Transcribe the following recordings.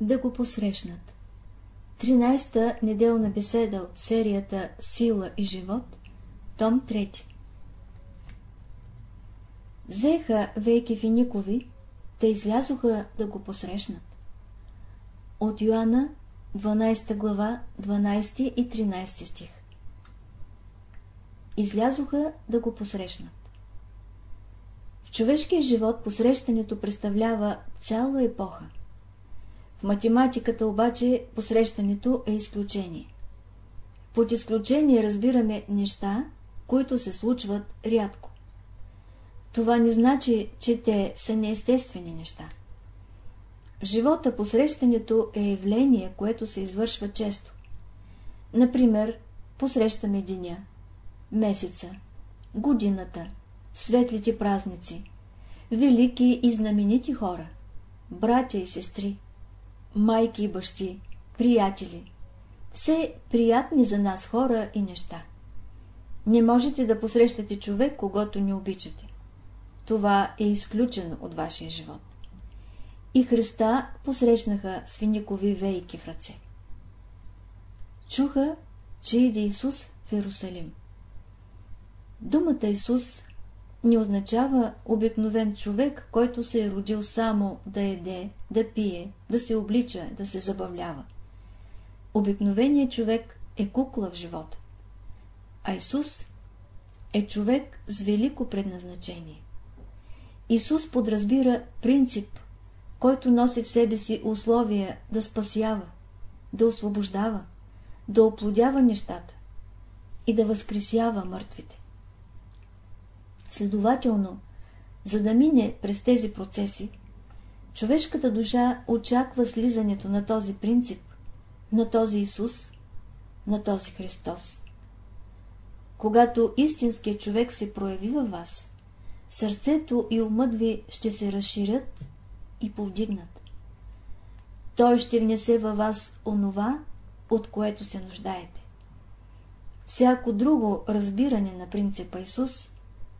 да го посрещнат. 13-та неделна беседа от серията Сила и живот, том 3 Взеха вейки финикови, те излязоха да го посрещнат. От Йоанна, 12 глава, 12 и 13 стих Излязоха да го посрещнат. В човешкия живот посрещането представлява цяла епоха. В математиката обаче посрещането е изключение. Под изключение разбираме неща, които се случват рядко. Това не значи, че те са неестествени неща. Живота посрещането е явление, което се извършва често. Например, посрещаме деня, месеца, годината, светлите празници, велики и знаменити хора, братя и сестри, майки и бащи, приятели, все приятни за нас хора и неща. Не можете да посрещате човек, когато не обичате. Това е изключено от вашия живот. И Христа посрещнаха свиникови вейки в ръце. Чуха, че иде Исус в Иерусалим. Думата Исус не означава обикновен човек, който се е родил само да еде, да пие, да се облича, да се забавлява. Обикновеният човек е кукла в живота. А Исус е човек с велико предназначение. Исус подразбира принцип, който носи в себе си условия да спасява, да освобождава, да оплодява нещата и да възкресява мъртвите. Следователно, за да мине през тези процеси, човешката душа очаква слизането на този принцип, на този Исус, на този Христос. Когато истинският човек се прояви във вас, сърцето и умът ви ще се разширят и повдигнат. Той ще внесе във вас онова, от което се нуждаете. Всяко друго разбиране на принципа Исус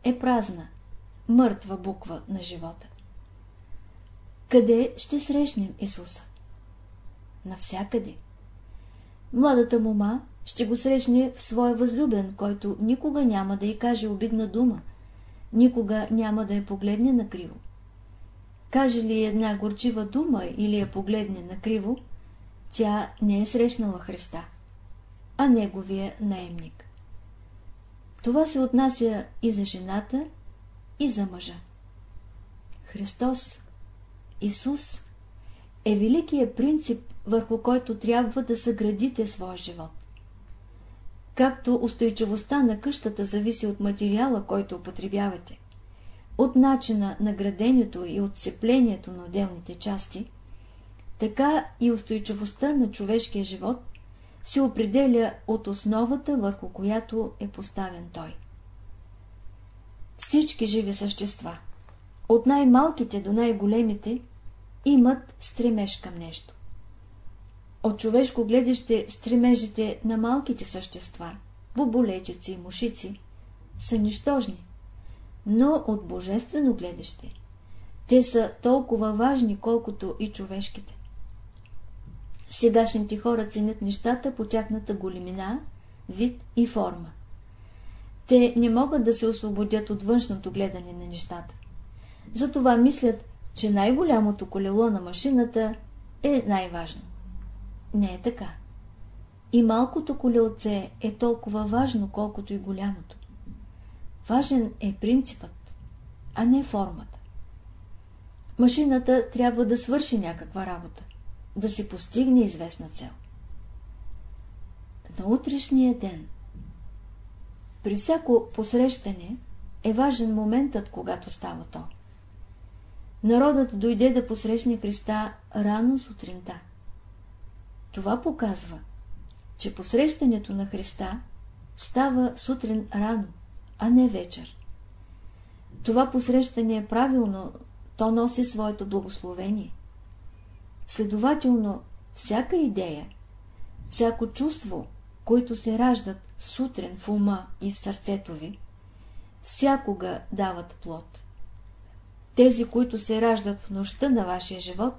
е празна, мъртва буква на живота. Къде ще срещнем Исуса? Навсякъде. Младата мома ще го срещне в своя възлюбен, който никога няма да й каже обидна дума, никога няма да я погледне накриво. Каже ли една горчива дума или я погледне накриво, тя не е срещнала Христа, а неговия наемник. Това се отнася и за жената, и за мъжа. Христос, Исус, е великият принцип, върху който трябва да съградите своя живот. Както устойчивостта на къщата зависи от материала, който употребявате, от начина на градението и отцеплението на отделните части, така и устойчивостта на човешкия живот се определя от основата, върху която е поставен той. Всички живи същества, от най-малките до най-големите, имат стремеж към нещо. От човешко гледаще стремежите на малките същества, боболечици и мушици, са нищожни, но от божествено гледаще те са толкова важни, колкото и човешките. Сегашните хора ценят нещата по тяхната големина, вид и форма. Те не могат да се освободят от външното гледане на нещата. Затова мислят, че най-голямото колело на машината е най-важно. Не е така. И малкото колелце е толкова важно, колкото и голямото. Важен е принципът, а не формата. Машината трябва да свърши някаква работа да се постигне известна цел. На утрешния ден При всяко посрещане е важен моментът, когато става то. Народът дойде да посрещне Христа рано сутринта. Това показва, че посрещането на Христа става сутрин рано, а не вечер. Това посрещане е правилно, то носи своето благословение. Следователно, всяка идея, всяко чувство, които се раждат сутрин в ума и в сърцето ви, всякога дават плод. Тези, които се раждат в нощта на вашия живот,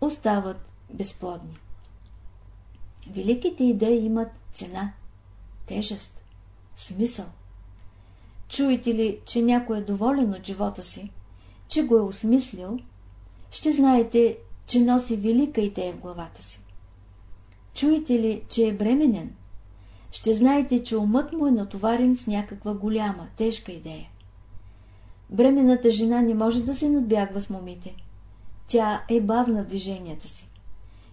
остават безплодни. Великите идеи имат цена, тежест, смисъл. Чуете ли, че някой е доволен от живота си, че го е осмислил, ще знаете, че носи велика идея в главата си. Чуете ли, че е бременен, ще знаете, че умът му е натоварен с някаква голяма, тежка идея. Бременната жена не може да се надбягва с момите. Тя е бавна в движенията си.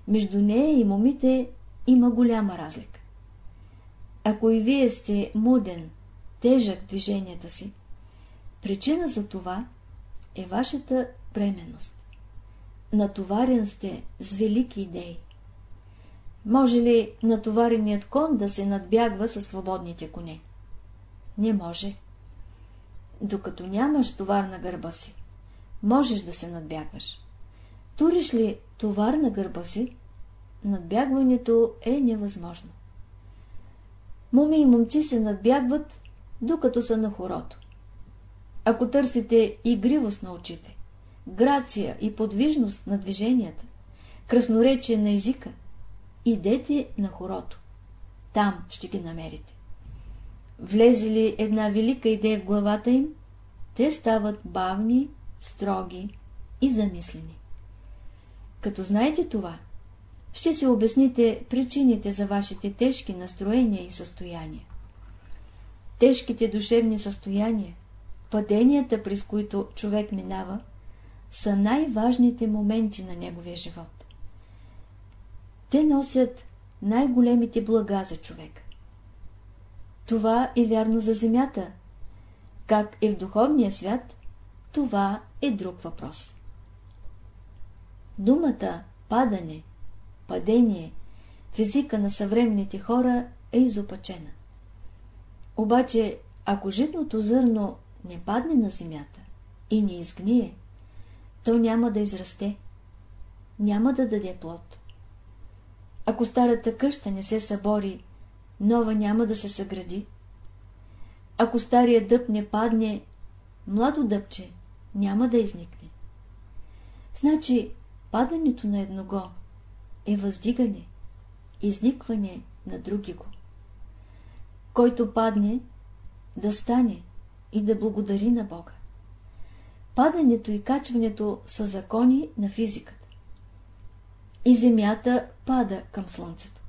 Между нея и момите има голяма разлика. Ако и вие сте муден, тежък в движенията си, причина за това е вашата бременност. Натоварен сте с велики идеи. Може ли натовареният кон да се надбягва със свободните коне? Не може. Докато нямаш товар на гърба си, можеш да се надбягваш. Туриш ли товар на гърба си, надбягването е невъзможно. Моми и момци се надбягват, докато са на хорото. Ако търсите игривост на очите, грация и подвижност на движенията, красноречие на езика, идете на хорото. Там ще ги намерите. Влезе ли една велика идея в главата им, те стават бавни, строги и замислени. Като знаете това, ще си обясните причините за вашите тежки настроения и състояния. Тежките душевни състояния, паденията, през които човек минава, са най-важните моменти на неговия живот. Те носят най-големите блага за човек. Това е вярно за земята. Как е в духовния свят, това е друг въпрос. Думата падане, падение в езика на съвременните хора е изопачена. Обаче, ако житното зърно не падне на земята и не изгние, то няма да израсте, няма да даде плод. Ако старата къща не се събори, нова няма да се съгради. Ако стария дъб не падне, младо дъбче няма да изникне. Значи, падането на едного е въздигане, изникване на други го. Който падне, да стане и да благодари на Бога. Падането и качването са закони на физиката. И Земята пада към Слънцето.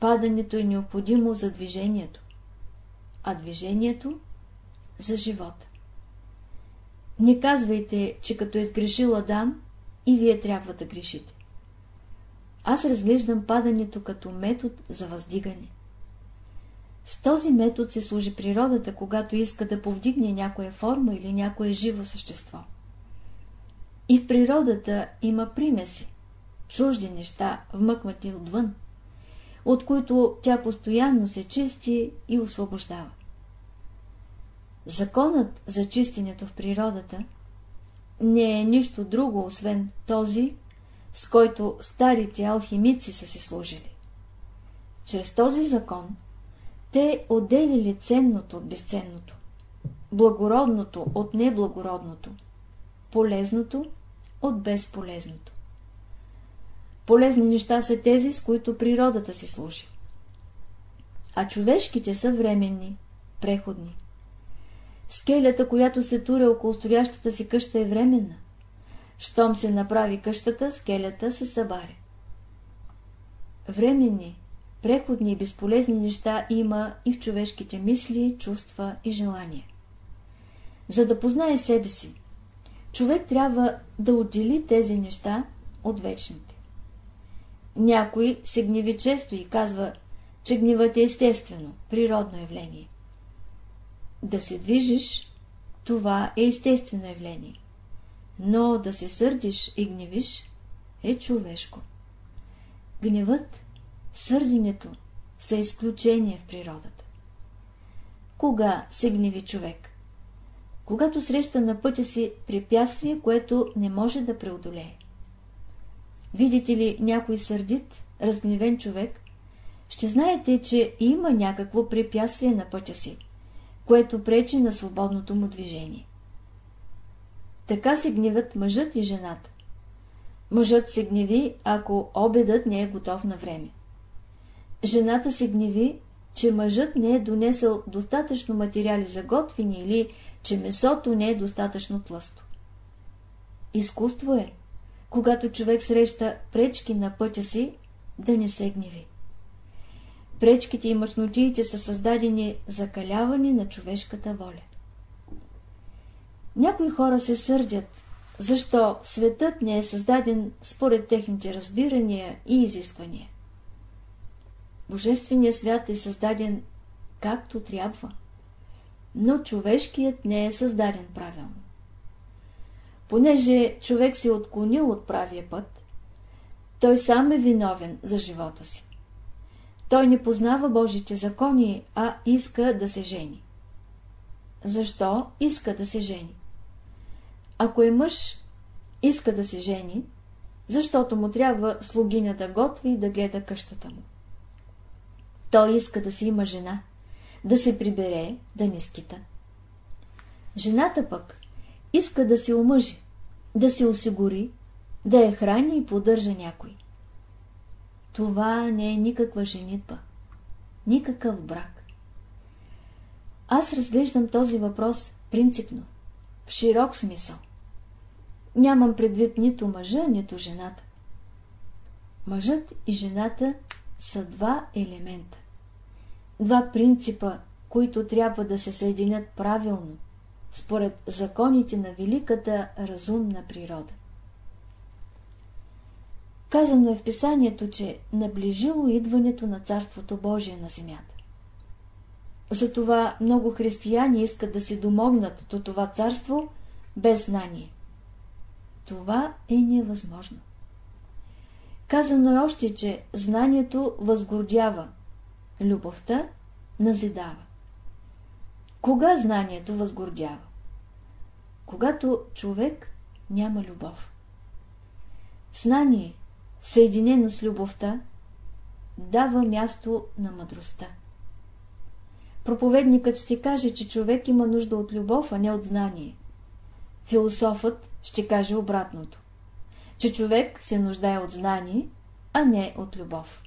Падането е необходимо за движението, а движението – за живота. Не казвайте, че като е сгрешил Адам, и вие трябва да грешите. Аз разглеждам падането като метод за въздигане. С този метод се служи природата, когато иска да повдигне някоя форма или някое живо същество. И в природата има примеси, чужди неща, вмъкнати отвън, от които тя постоянно се чисти и освобождава. Законът за чистенето в природата не е нищо друго, освен този, с който старите алхимици са си служили. Чрез този закон те отделили ценното от безценното, благородното от неблагородното, полезното от безполезното. Полезни неща са тези, с които природата си служи. А човешките са временни, преходни. Скелята, която се туря около стоящата си къща е временна. Щом се направи къщата, скелята се събаря. Временни, преходни и безполезни неща има и в човешките мисли, чувства и желания. За да познае себе си, човек трябва да отдели тези неща от вечните. Някой се гневи често и казва, че гневът е естествено, природно явление. Да се движиш, това е естествено явление. Но да се сърдиш и гневиш е човешко. Гневът, сърденето са изключение в природата. Кога се гневи човек? Когато среща на пътя си препятствие, което не може да преодолее. Видите ли някой сърдит, разгневен човек, ще знаете, че има някакво препятствие на пътя си, което пречи на свободното му движение. Така се гневат мъжът и жената. Мъжът се гневи, ако обедът не е готов на време. Жената се гневи, че мъжът не е донесъл достатъчно материали за готвини или че месото не е достатъчно тлъсто. Изкуство е, когато човек среща пречки на пътя си, да не се гневи. Пречките и мъчнотиите са създадени за каляване на човешката воля. Някои хора се сърдят, защо светът не е създаден според техните разбирания и изисквания. Божественият свят е създаден както трябва, но човешкият не е създаден правилно. Понеже човек се е отклонил от правия път, той сам е виновен за живота си. Той не познава Божите закони, а иска да се жени. Защо иска да се жени? Ако е мъж, иска да се жени, защото му трябва слугиня да готви и да гледа къщата му. Той иска да си има жена, да се прибере, да не скита. Жената пък иска да се омъжи, да се осигури, да я храни и поддържа някой. Това не е никаква женитба, никакъв брак. Аз разглеждам този въпрос принципно, в широк смисъл. Нямам предвид нито мъжа, нито жената. Мъжът и жената са два елемента. Два принципа, които трябва да се съединят правилно, според законите на великата разумна природа. Казано е в писанието, че наближило идването на Царството Божие на земята. Затова много християни искат да се домогнат до това царство без знание. Това е невъзможно. Казано е още, че знанието възгордява, любовта назидава. Кога знанието възгордява? Когато човек няма любов. Знание, съединено с любовта, дава място на мъдростта. Проповедникът ще каже, че човек има нужда от любов, а не от знание. Философът ще каже обратното, че човек се нуждае от знание, а не от любов.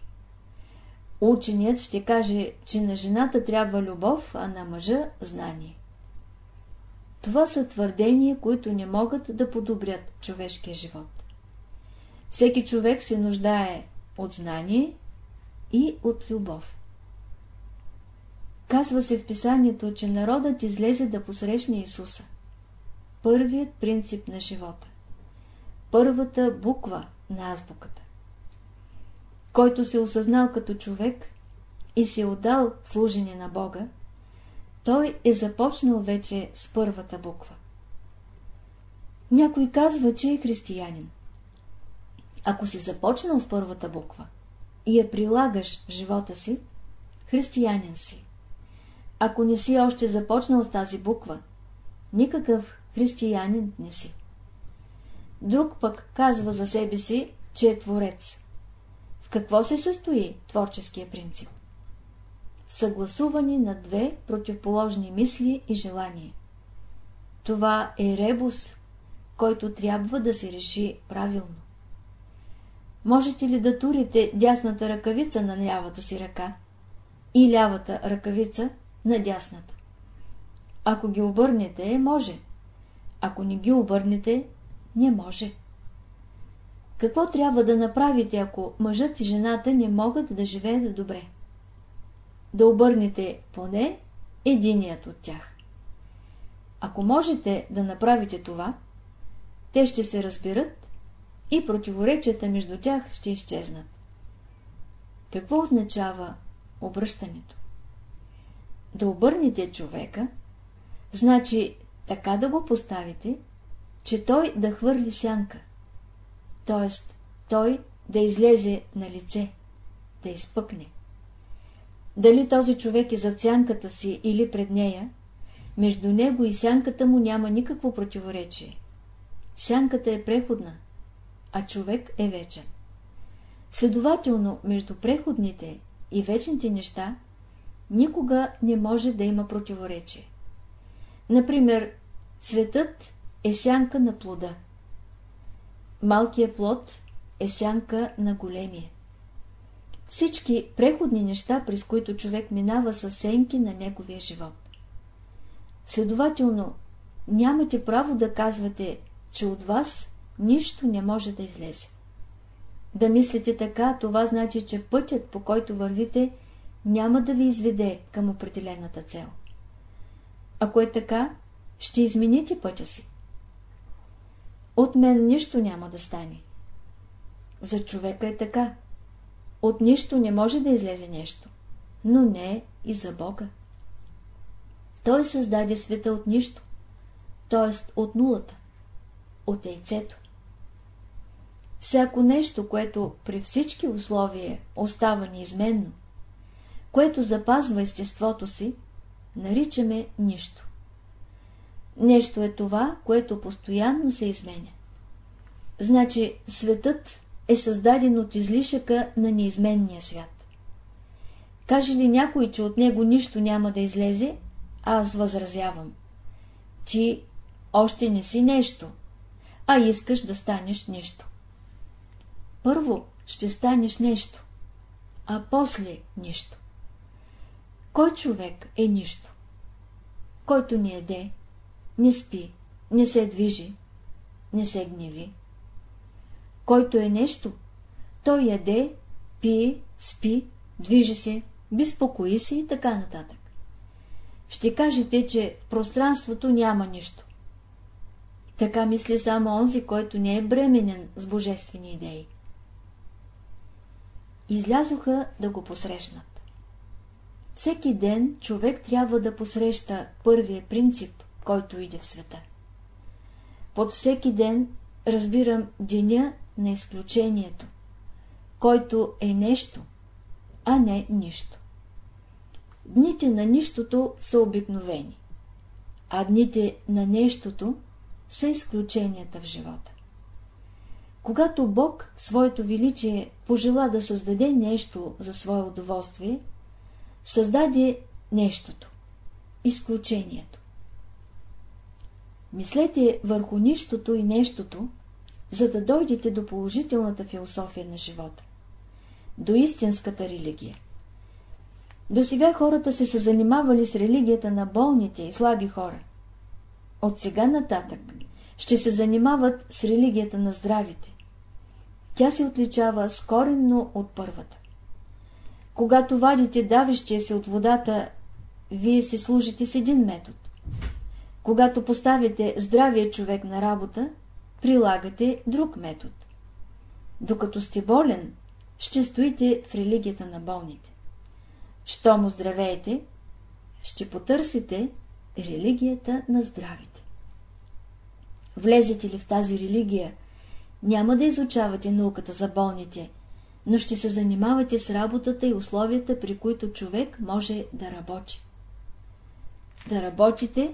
Ученият ще каже, че на жената трябва любов, а на мъжа – знание. Това са твърдения, които не могат да подобрят човешкия живот. Всеки човек се нуждае от знание и от любов. Казва се в писанието, че народът излезе да посрещне Исуса. Първият принцип на живота. Първата буква на азбуката. Който се осъзнал като човек и се отдал служение на Бога, той е започнал вече с първата буква. Някой казва, че е християнин. Ако си започнал с първата буква и я прилагаш в живота си, християнин си. Ако не си още започнал с тази буква, никакъв християнин не си. Друг пък казва за себе си, че е творец. Какво се състои творческия принцип? Съгласувани на две противоположни мисли и желания. Това е ребус, който трябва да се реши правилно. Можете ли да турите дясната ръкавица на лявата си ръка и лявата ръкавица на дясната? Ако ги обърнете, може. Ако не ги обърнете, не може. Какво трябва да направите, ако мъжът и жената не могат да живеят добре? Да обърнете поне единият от тях. Ако можете да направите това, те ще се разберат и противоречията между тях ще изчезнат. Какво означава обръщането? Да обърнете човека, значи така да го поставите, че той да хвърли сянка, т.е. той да излезе на лице, да изпъкне. Дали този човек е за сянката си или пред нея, между него и сянката му няма никакво противоречие. Сянката е преходна, а човек е вечен. Следователно, между преходните и вечните неща никога не може да има противоречие. Например, цветът е сянка на плода. Малкият плод е сянка на големия. Всички преходни неща, през които човек минава, са сенки на неговия живот. Следователно, нямате право да казвате, че от вас нищо не може да излезе. Да мислите така, това значи, че пътят, по който вървите, няма да ви изведе към определената цел. Ако е така, ще измените пътя си. От мен нищо няма да стане. За човека е така. От нищо не може да излезе нещо, но не и за Бога. Той създаде света от нищо, т.е. от нулата, от яйцето. Всяко нещо, което при всички условия остава неизменно, което запазва естеството си, наричаме нищо. Нещо е това, което постоянно се изменя. Значи светът е създаден от излишъка на неизменния свят. Каже ли някой, че от него нищо няма да излезе, аз възразявам. Ти още не си нещо, а искаш да станеш нищо. Първо ще станеш нещо, а после нищо. Кой човек е нищо? Който не еде, не спи, не се движи, не се гневи. Който е нещо, той яде, пие, спи, движи се, безпокои се и така нататък. Ще кажете, че в пространството няма нищо. Така мисли само онзи, който не е бременен с божествени идеи. Излязоха да го посрещнат. Всеки ден човек трябва да посреща първия принцип, който иде в света. Под всеки ден разбирам деня на изключението, който е нещо, а не нищо. Дните на нищото са обикновени, а дните на нещото са изключенията в живота. Когато Бог, своето величие, пожела да създаде нещо за свое удоволствие, създаде нещото, изключението. Мислете върху нищото и нещото, за да дойдете до положителната философия на живота, до истинската религия. До сега хората се са занимавали с религията на болните и слаби хора. От сега нататък ще се занимават с религията на здравите. Тя се отличава скоренно от първата. Когато вадите давещия се от водата, вие се служите с един метод. Когато поставите здравия човек на работа, прилагате друг метод. Докато сте болен, ще стоите в религията на болните. Щом оздравеете, ще потърсите религията на здравите. Влезете ли в тази религия, няма да изучавате науката за болните, но ще се занимавате с работата и условията, при които човек може да работи. Да работите,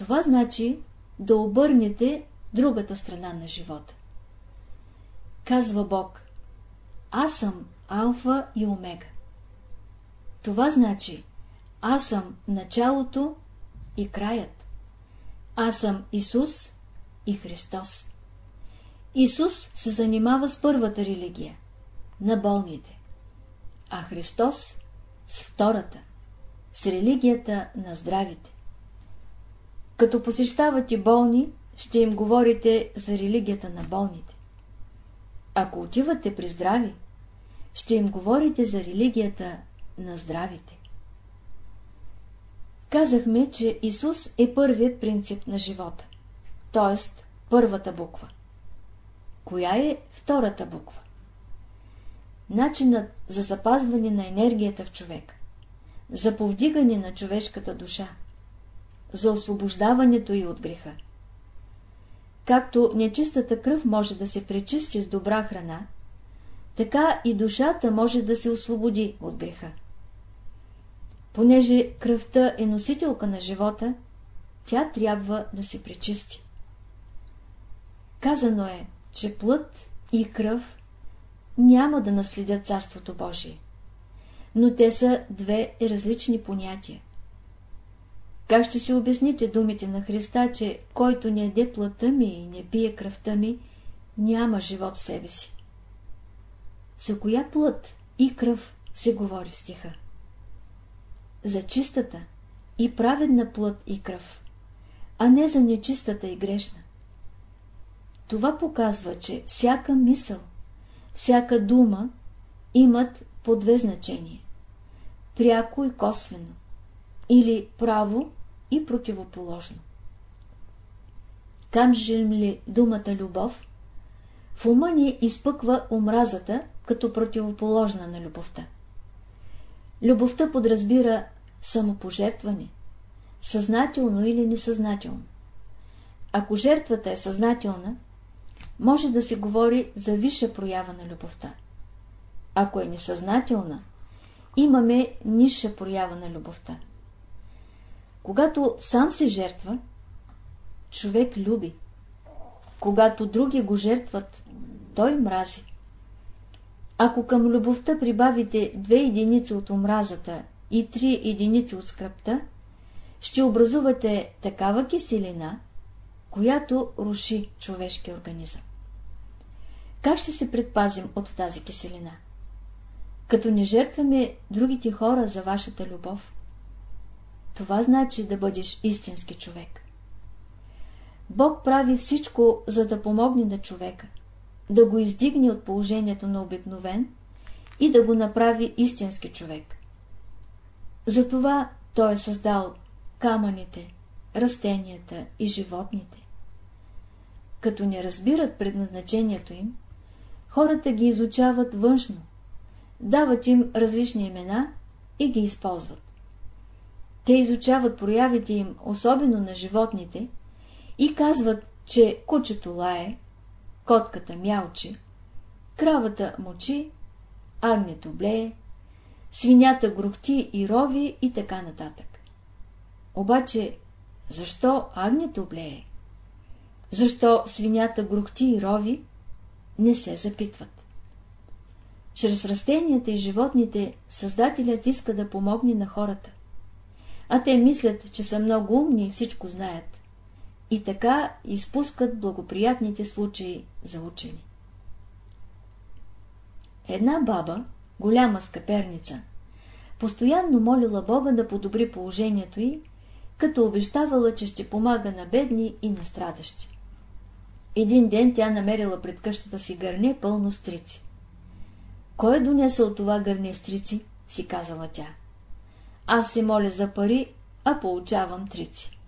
това значи да обърнете другата страна на живота. Казва Бог, аз съм Алфа и Омега. Това значи, аз съм началото и краят. Аз съм Исус и Христос. Исус се занимава с първата религия – на болните, а Христос с втората – с религията на здравите. Като посещавате болни, ще им говорите за религията на болните. Ако отивате при здрави, ще им говорите за религията на здравите. Казахме, че Исус е първият принцип на живота, т.е. първата буква. Коя е втората буква? Начинът за запазване на енергията в човек, за повдигане на човешката душа, за освобождаването и от греха. Както нечистата кръв може да се пречисти с добра храна, така и душата може да се освободи от греха. Понеже кръвта е носителка на живота, тя трябва да се пречисти. Казано е, че плът и кръв няма да наследят Царството Божие, но те са две различни понятия. Как ще си обясните думите на Христа, че който не еде плътта ми и не пие кръвта ми, няма живот в себе си. За коя плът и кръв се говори в стиха? За чистата и праведна плът и кръв, а не за нечистата и грешна. Това показва, че всяка мисъл, всяка дума имат по две значения – пряко и косвено, или право и противоположно. Кажем ли думата любов, в ума ни изпъква омразата като противоположна на любовта. Любовта подразбира самопожертване, съзнателно или несъзнателно. Ако жертвата е съзнателна, може да се говори за висша проява на любовта. Ако е несъзнателна, имаме ниша проява на любовта. Когато сам се жертва, човек люби. Когато други го жертват, той мрази. Ако към любовта прибавите две единици от омразата и три единици от скръпта, ще образувате такава киселина, която руши човешки организъм. Как ще се предпазим от тази киселина? Като не жертваме другите хора за вашата любов. Това значи да бъдеш истински човек. Бог прави всичко, за да помогне на човека, да го издигне от положението на обикновен и да го направи истински човек. Затова Той е създал камъните, растенията и животните. Като не разбират предназначението им, хората ги изучават външно, дават им различни имена и ги използват. Те изучават проявите им, особено на животните, и казват, че кучето лае, котката мялчи, кравата мочи, агнето блее, свинята грохти и рови и така нататък. Обаче, защо агнето блее? Защо свинята грохти и рови? Не се запитват. Чрез растенията и животните Създателят иска да помогне на хората. А те мислят, че са много умни и всичко знаят. И така изпускат благоприятните случаи за учени. Една баба, голяма скъперница, постоянно молила Бога да подобри положението й, като обещавала, че ще помага на бедни и на страдащи. Един ден тя намерила пред къщата си гърне пълно стрици. Кой е донесъл това гърне стрици? си казала тя. Аз се моля за пари, а получавам трици.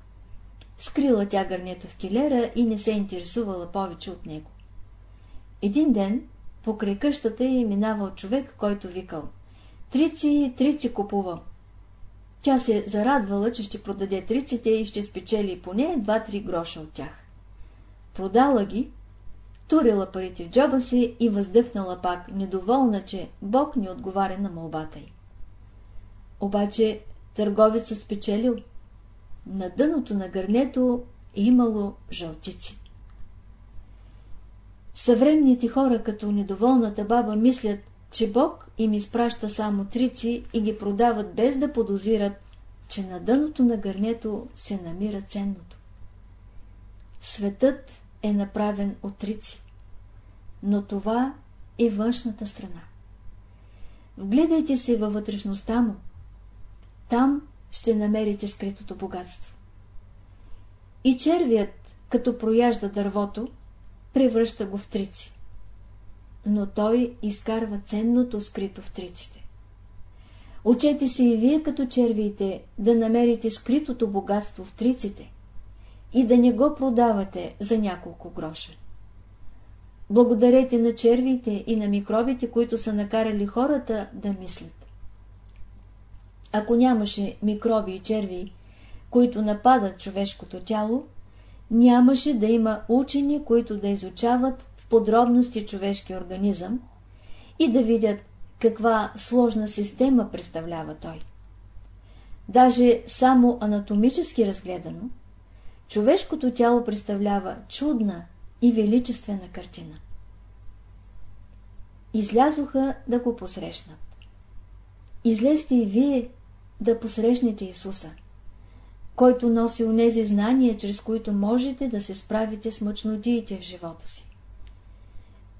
Скрила тя гърнето в килера и не се интересувала повече от него. Един ден покрай къщата е минавал човек, който викал «Трици, трици купувам». Тя се зарадвала, че ще продаде триците и ще спечели поне два-три гроша от тях. Продала ги, турила парите в джоба си и въздъхнала пак, недоволна, че Бог ни отговаря на молбата й. Обаче търговецът спечелил. На дъното на гърнето е имало жълтици. Съвременните хора, като недоволната баба, мислят, че Бог им изпраща само трици и ги продават без да подозират, че на дъното на гърнето се намира ценното. Светът е направен от трици, но това е външната страна. Вгледайте се във вътрешността му. Там ще намерите скритото богатство. И червият, като прояжда дървото, превръща го в трици. Но той изкарва ценното скрито в триците. Учете се и вие като червиите да намерите скритото богатство в триците и да не го продавате за няколко гроша. Благодарете на червиите и на микробите, които са накарали хората да мислят. Ако нямаше микроби и черви, които нападат човешкото тяло, нямаше да има учени, които да изучават в подробности човешки организъм и да видят каква сложна система представлява той. Даже само анатомически разгледано, човешкото тяло представлява чудна и величествена картина. Излязоха да го посрещнат. Излезте и вие да посрещнете Исуса, който носи унези знания, чрез които можете да се справите с мъчнотиите в живота си.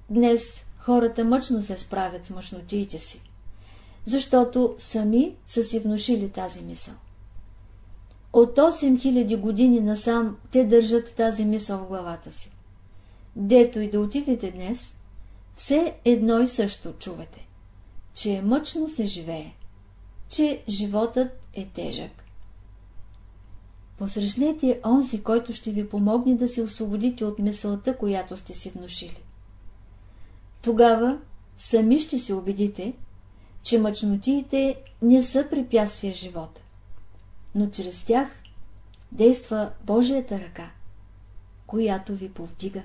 Днес хората мъчно се справят с мъчнотиите си, защото сами са си внушили тази мисъл. От 8000 години насам те държат тази мисъл в главата си. Дето и да отидете днес, все едно и също чувате, че мъчно се живее, че животът е тежък. Посрещнете онзи, който ще ви помогне да се освободите от мисълта, която сте си внушили. Тогава сами ще се убедите, че мъчнотиите не са препятствия живота, но чрез тях действа Божията ръка, която ви повдига.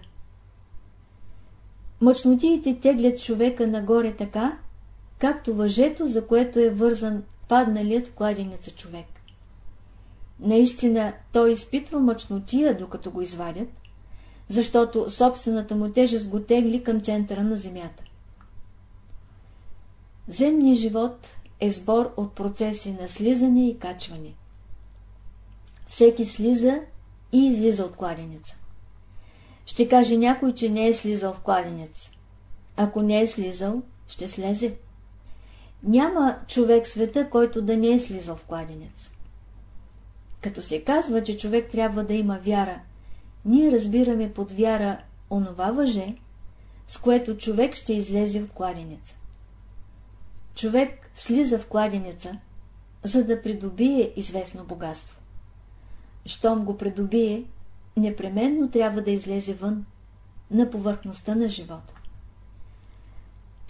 Мъчнотиите теглят човека нагоре така, както въжето, за което е вързан падналият в кладеница човек. Наистина той изпитва мъчнотия, докато го извадят, защото собствената му тежест го тегли към центъра на земята. Земният живот е сбор от процеси на слизане и качване. Всеки слиза и излиза от кладеница. Ще каже някой, че не е слизал в кладенец. Ако не е слизал, ще слезе. Няма човек света, който да не е слизал в кладенец. Като се казва, че човек трябва да има вяра, ние разбираме под вяра онова въже, с което човек ще излезе от кладенеца. Човек слиза в кладенеца, за да придобие известно богатство. Щом го придобие, непременно трябва да излезе вън, на повърхността на живота.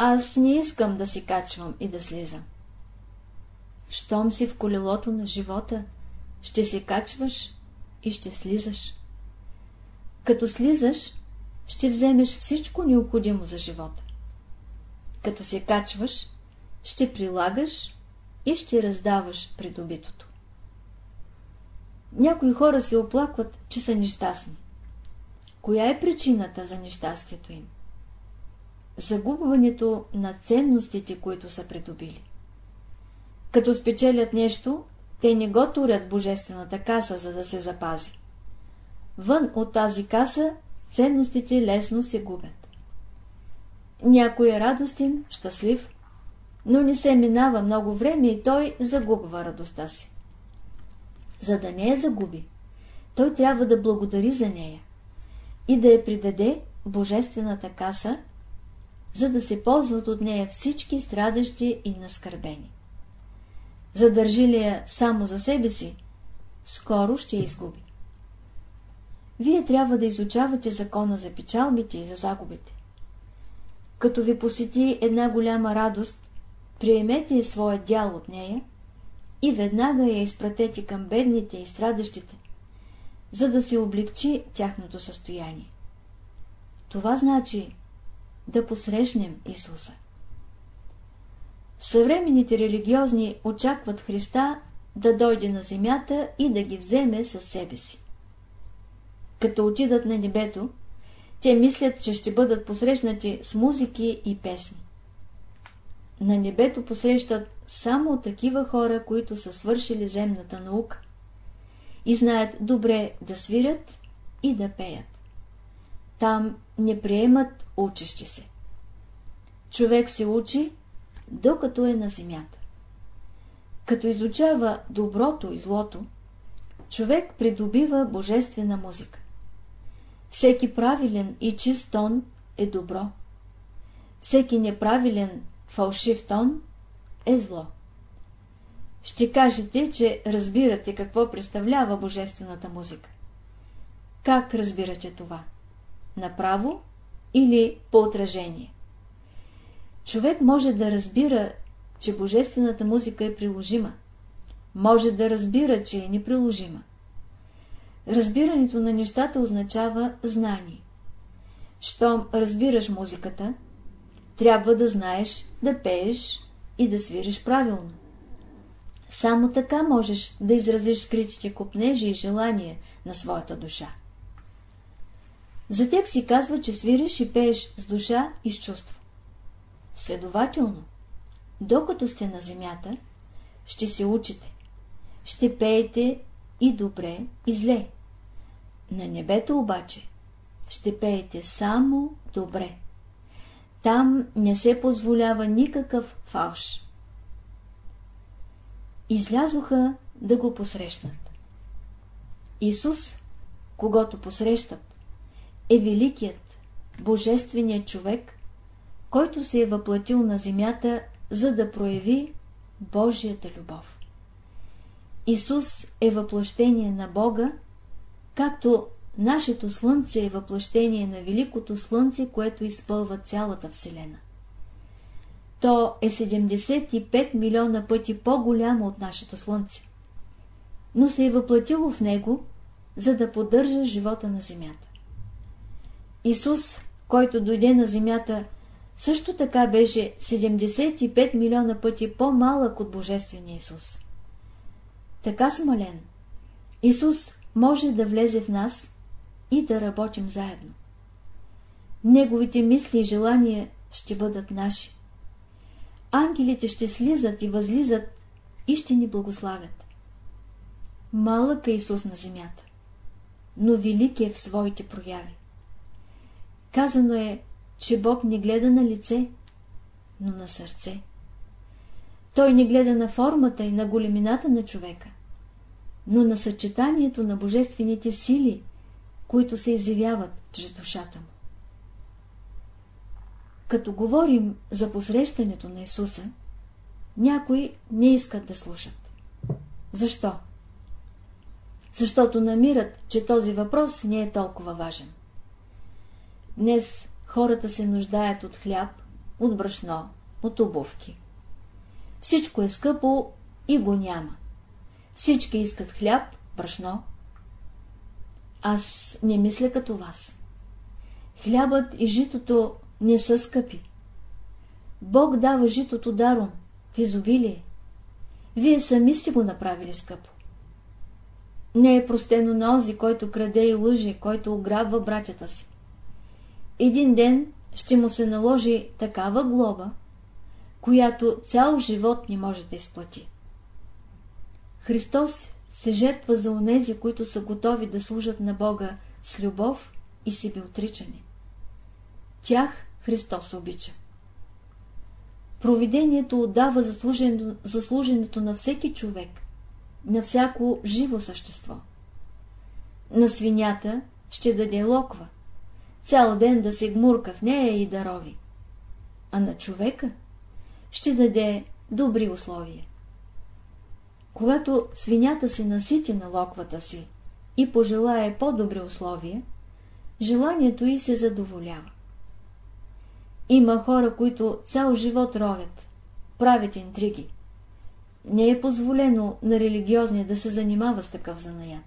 Аз не искам да си качвам и да слизам. Щом си в колелото на живота, ще се качваш и ще слизаш. Като слизаш, ще вземеш всичко необходимо за живота. Като се качваш, ще прилагаш и ще раздаваш придобитото. Някои хора се оплакват, че са нещастни. Коя е причината за нещастието им? Загубването на ценностите, които са придобили. Като спечелят нещо, те не го турят божествената каса, за да се запази. Вън от тази каса ценностите лесно се губят. Някой е радостен, щастлив, но не се минава много време и той загубва радостта си. За да не я загуби, той трябва да благодари за нея и да я придаде божествената каса, за да се ползват от нея всички страдащи и наскърбени. Задържи ли я само за себе си, скоро ще я изгуби. Вие трябва да изучавате закона за печалбите и за загубите. Като ви посети една голяма радост, приемете своя дял от нея и веднага я изпратете към бедните и страдащите, за да се облегчи тяхното състояние. Това значи да посрещнем Исуса. Съвременните религиозни очакват Христа да дойде на земята и да ги вземе със себе си. Като отидат на небето, те мислят, че ще бъдат посрещнати с музики и песни. На небето посрещат само такива хора, които са свършили земната наука и знаят добре да свирят и да пеят. Там не приемат учещи се. Човек се учи, докато е на земята. Като изучава доброто и злото, човек придобива божествена музика. Всеки правилен и чист тон е добро. Всеки неправилен, фалшив тон е зло. Ще кажете, че разбирате какво представлява божествената музика. Как разбирате това? Направо или по отражение? Човек може да разбира, че божествената музика е приложима. Може да разбира, че е неприложима. Разбирането на нещата означава знание. Щом разбираш музиката, трябва да знаеш да пееш и да свириш правилно. Само така можеш да изразиш скритите купнежи и желания на своята душа. За теб си казва, че свириш и пееш с душа и с чувство. Следователно, докато сте на земята, ще се учите, ще пеете и добре, и зле. На небето обаче ще пеете само добре. Там не се позволява никакъв фалш. Излязоха да го посрещнат. Исус, когато посрещат, е великият, божественият човек, който се е въплатил на земята, за да прояви Божията любов. Исус е въплъщение на Бога, както нашето Слънце е въплъщение на Великото Слънце, което изпълва цялата Вселена. То е 75 милиона пъти по-голямо от нашето Слънце, но се е въплатило в него, за да поддържа живота на Земята. Исус, който дойде на Земята, също така беше 75 милиона пъти по-малък от Божествения Исус. Така смален, Исус може да влезе в нас и да работим заедно. Неговите мисли и желания ще бъдат наши. Ангелите ще слизат и възлизат и ще ни благославят. Малък е Исус на земята, но велик е в своите прояви. Казано е, че Бог не гледа на лице, но на сърце. Той не гледа на формата и на големината на човека, но на съчетанието на божествените сили, които се изявяват чрез душата му. Като говорим за посрещането на Исуса, някои не искат да слушат. Защо? Защото намират, че този въпрос не е толкова важен. Днес хората се нуждаят от хляб, от брашно, от обувки. Всичко е скъпо и го няма. Всички искат хляб, брашно. Аз не мисля като вас. Хлябът и житото не са скъпи. Бог дава житото даром, в изобилие. Вие сами сте го направили скъпо. Не е простено на онзи, който краде и лъже, който ограбва братята си. Един ден ще му се наложи такава глоба, която цял живот не може да изплати. Христос се жертва за онези, които са готови да служат на Бога с любов и себеотричане. Тях Христос обича. Провидението отдава заслуженето, заслуженето на всеки човек, на всяко живо същество. На свинята ще даде локва, цял ден да се гмурка в нея и да рови. А на човека ще даде добри условия. Когато свинята се насити на локвата си и пожелае по-добри условия, желанието й се задоволява. Има хора, които цял живот ровят, правят интриги. Не е позволено на религиозния да се занимава с такъв занаят.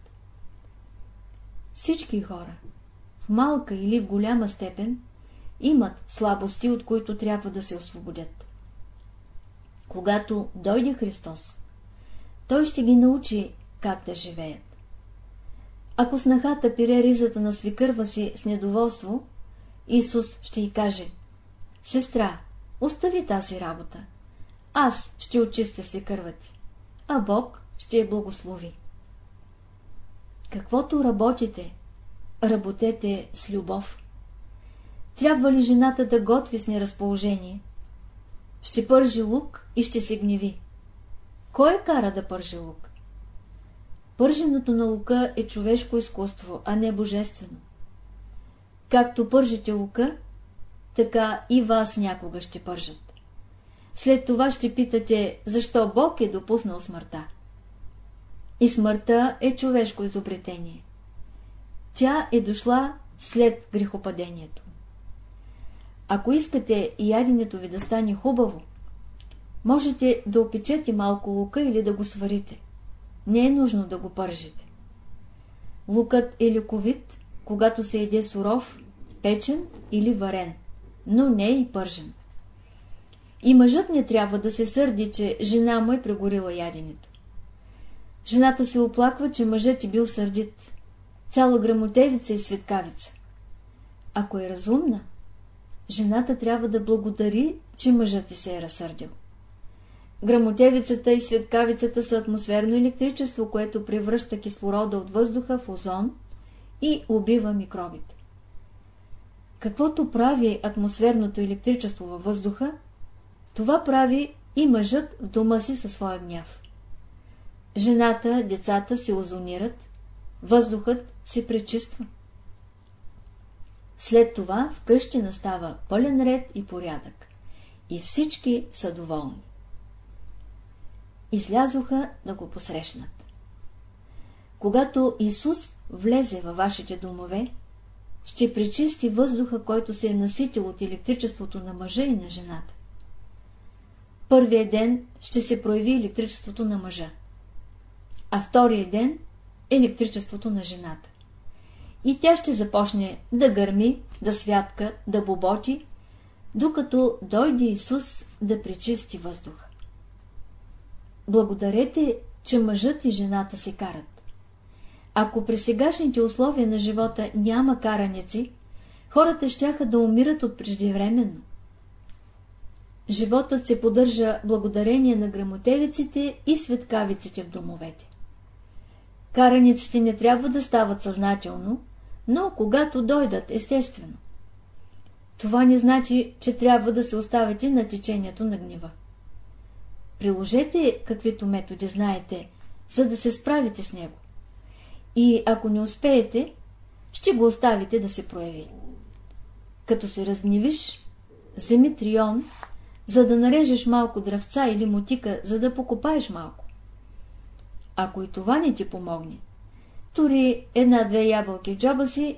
Всички хора, малка или в голяма степен, имат слабости, от които трябва да се освободят. Когато дойде Христос, Той ще ги научи как да живеят. Ако снахата пире ризата на свикърва си с недоволство, Исус ще й каже Сестра, остави тази работа. Аз ще очистя свикърва ти, а Бог ще я благослови. Каквото работите, работете с любов. Трябва ли жената да готви с неразположение? Ще пържи лук и ще се гневи. Кой е кара да пържи лук? Пърженото на лука е човешко изкуство, а не божествено. Както пържите лука, така и вас някога ще пържат. След това ще питате, защо Бог е допуснал смъртта. И смъртта е човешко изобретение. Тя е дошла след грехопадението. Ако искате яденето ви да стане хубаво, можете да опечете малко лука или да го сварите. Не е нужно да го пържите. Лукът е лековит, когато се еде суров, печен или варен, но не е и пържен. И мъжът не трябва да се сърди, че жена му е прегорила яденето. Жената се оплаква, че мъжът е бил сърдит, цяла грамотевица и светкавица. Ако е разумна, жената трябва да благодари, че мъжът ти се е разсърдил. Грамотевицата и светкавицата са атмосферно електричество, което превръща кислорода от въздуха в озон и убива микробите. Каквото прави атмосферното електричество във въздуха, това прави и мъжът в дома си със своя гняв. Жената, децата се озонират, въздухът се пречиства. След това в къщи настава пълен ред и порядък. И всички са доволни. Излязоха да го посрещнат. Когато Исус влезе във вашите домове, ще пречисти въздуха, който се е наситил от електричеството на мъжа и на жената. Първия ден ще се прояви електричеството на мъжа, а втория ден електричеството на жената. И тя ще започне да гърми, да святка, да боботи, докато дойде Исус да пречисти въздуха. Благодарете, че мъжът и жената се карат. Ако при сегашните условия на живота няма караници, хората щяха да умират от преждевременно. Животът се поддържа благодарение на грамотевиците и светкавиците в домовете. Караниците не трябва да стават съзнателно, но когато дойдат естествено. Това не значи, че трябва да се оставите на течението на гнева. Приложете каквито методи знаете, за да се справите с него. И ако не успеете, ще го оставите да се прояви. Като се разгневиш, вземи трион, за да нарежеш малко дръвца или мотика, за да покопаеш малко. Ако и това не ти помогне, тури една-две ябълки в джоба си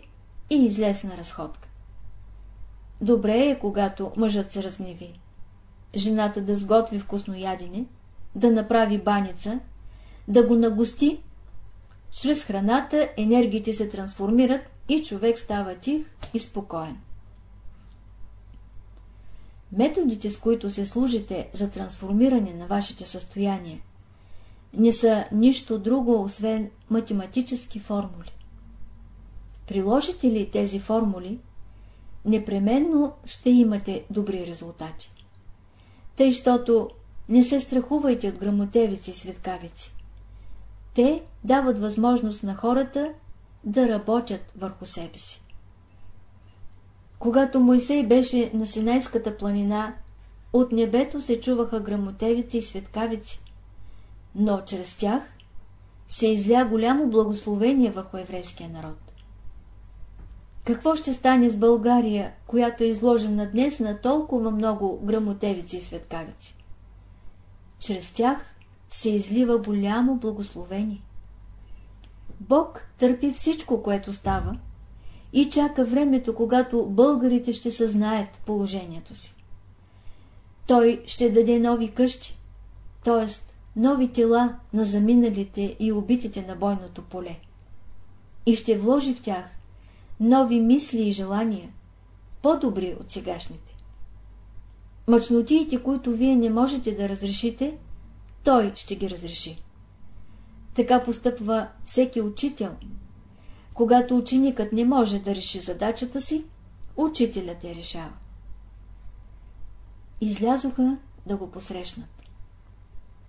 и излез на разходка. Добре е, когато мъжът се разгневи. Жената да сготви вкусно ядене, да направи баница, да го нагости. Чрез храната енергиите се трансформират и човек става тих и спокоен. Методите, с които се служите за трансформиране на вашите състояния, не са нищо друго, освен математически формули. Приложите ли тези формули, непременно ще имате добри резултати. Тъй, щото не се страхувайте от грамотевици и светкавици. Те дават възможност на хората да работят върху себе си. Когато Мойсей беше на Синайската планина, от небето се чуваха грамотевици и светкавици, но чрез тях се изля голямо благословение върху еврейския народ. Какво ще стане с България, която е изложена днес на толкова много грамотевици и светкавици? Чрез тях се излива голямо благословение. Бог търпи всичко, което става и чака времето, когато българите ще съзнаят положението си. Той ще даде нови къщи, т.е. нови тела на заминалите и убитите на бойното поле. И ще вложи в тях нови мисли и желания, по-добри от сегашните. Мъчнотиите, които вие не можете да разрешите, той ще ги разреши. Така постъпва всеки учител. Когато ученикът не може да реши задачата си, учителят я решава. Излязоха да го посрещнат.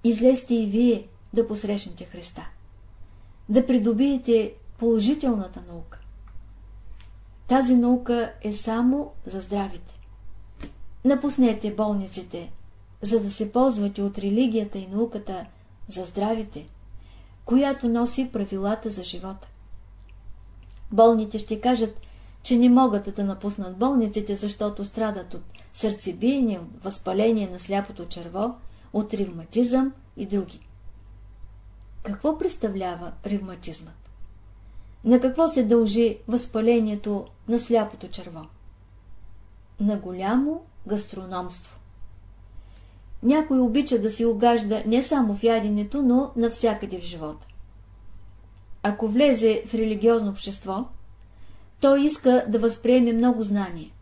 Излезте и вие да посрещнете Христа. Да придобиете положителната наука. Тази наука е само за здравите. Напуснете болниците, за да се ползвате от религията и науката за здравите, която носи правилата за живота. Болните ще кажат, че не могат да напуснат болниците, защото страдат от сърцебиение, от възпаление на сляпото черво, от ревматизъм и други. Какво представлява ревматизмът? На какво се дължи възпалението на сляпото черво? На голямо гастрономство. Някой обича да си огажда не само в яденето, но навсякъде в живота. Ако влезе в религиозно общество, той иска да възприеме много знание,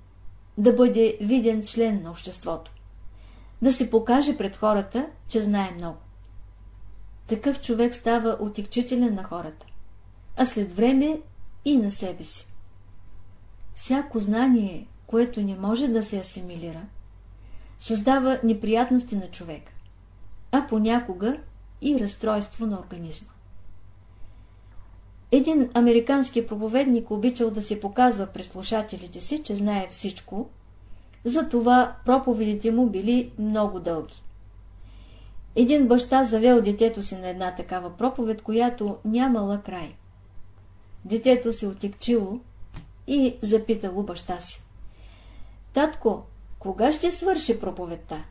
да бъде виден член на обществото, да се покаже пред хората, че знае много. Такъв човек става отекчителен на хората а след време и на себе си. Всяко знание, което не може да се асимилира, създава неприятности на човек, а понякога и разстройство на организма. Един американски проповедник обичал да се показва през слушателите си, че знае всичко, затова проповедите му били много дълги. Един баща завел детето си на една такава проповед, която нямала край. Детето се отекчило и запитало баща си. Татко, кога ще свърши проповедта?